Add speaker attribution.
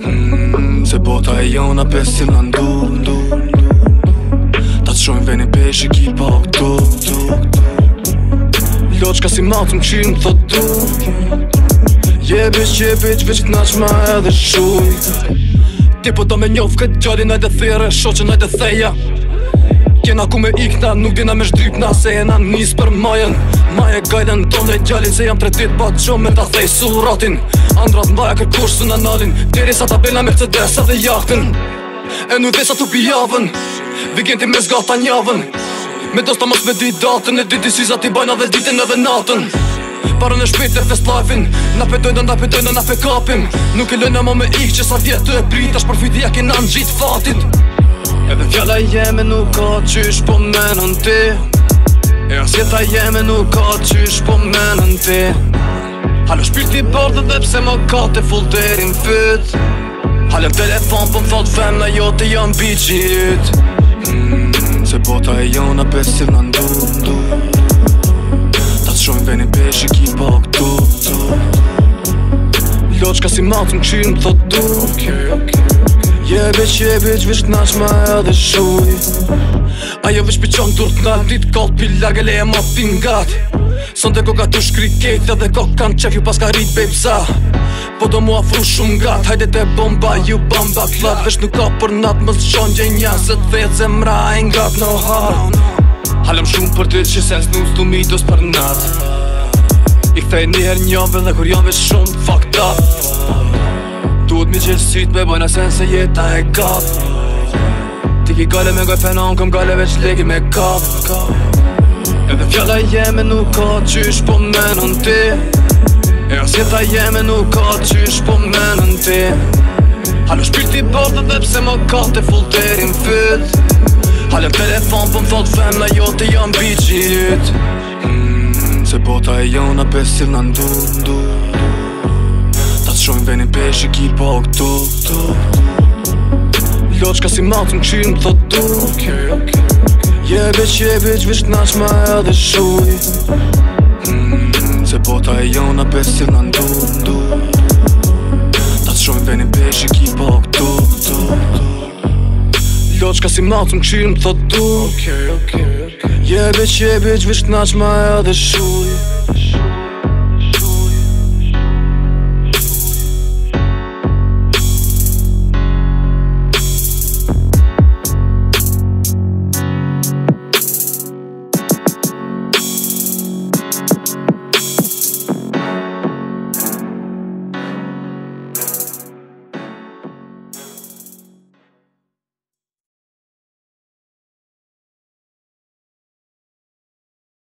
Speaker 1: Hmm, se bota e jona pesim në ndu Ta të shojmë veni i ki o këtu Loq ka si matë më më thot du Je bitch, je bitch, veç këtë ma edhe shuj Ti po do me njofë këtë gjari nëjtë e thire, shoqë nëjtë e theja Kena ku me ikna, nuk dina me shdypna, se e na njës për majën Ma e gajden të dhe gjallin, se jam tretit retit ba me ta thej suratin Andrat mbaja kërkush kërkur së në nalin, tjeri sa tabela me të dhe jakten E nuk dhe sa të pijavën, vigenti me zgata njavën Me dosta mos me dy datën, e dy disi za ti bajna dhe ditën edhe natën Parën e shpejt e fest life-in Na pëtojnë dhe na pëtojnë dhe na Nuk e lëna më me ik që sa vjetë të e prit Ash përfyti ja kena në gjitë fatin Edhe fjalla jeme nuk ka qysh po menën ti E asjeta jeme nuk ka qysh po menën ti Halo shpirti bardhë dhe pse më ka të full derin fyt Halo telefon po më thot femna jo të janë bitch mm, Se bota e jona pesiv në ndur shi ki po këtu Loq ka si matë në qirë më thot du Je beq, je beq, vish t'na që ma dhe shuj Ajo vish për qonë dur t'na dit Kol t'pil largë le e ma t'i ngat Sonde ko ka t'u shkriket Dhe ko kan qef ju pas ka rrit bej Po do mua fru shumë gat Hajde t'e bomba ju bomba flat Vesh nuk ka për nat më zëshon gje nja Zët vet zem rajn gat no hard Halëm shumë për të që sens nuk s'du mi dos për nat Shtrej njerë njëmve dhe kur jove shumë fucked up Duhet mi qesit me bëjna sen se jeta e kap Ti ki gale me goj fenon, këm gale veç legi me kap Edhe fjalla jeme nuk ka qysh po menon ti E as jeta jeme nuk ka qysh po menon ti Halo shpirti bërdë dhe pse më ka të full derin fyt Halo telefon po më thot femna jo të jam bitch i jyt Se bota e jona pesil në ndur, ndur Ta të shojnë venin peshe ki po këtu Loq ka si matë në qirë më thot du okay, okay, okay. Je veq, je veq, veq t'na qma e adhe shuj mm, Se bota e jona pesil në ndur, ndur Ta të shojnë venin peshe ki po këtu Loq ka si matë në qirë më thot du być, je być, wiesz, nać, maja, deszuj. deszuj.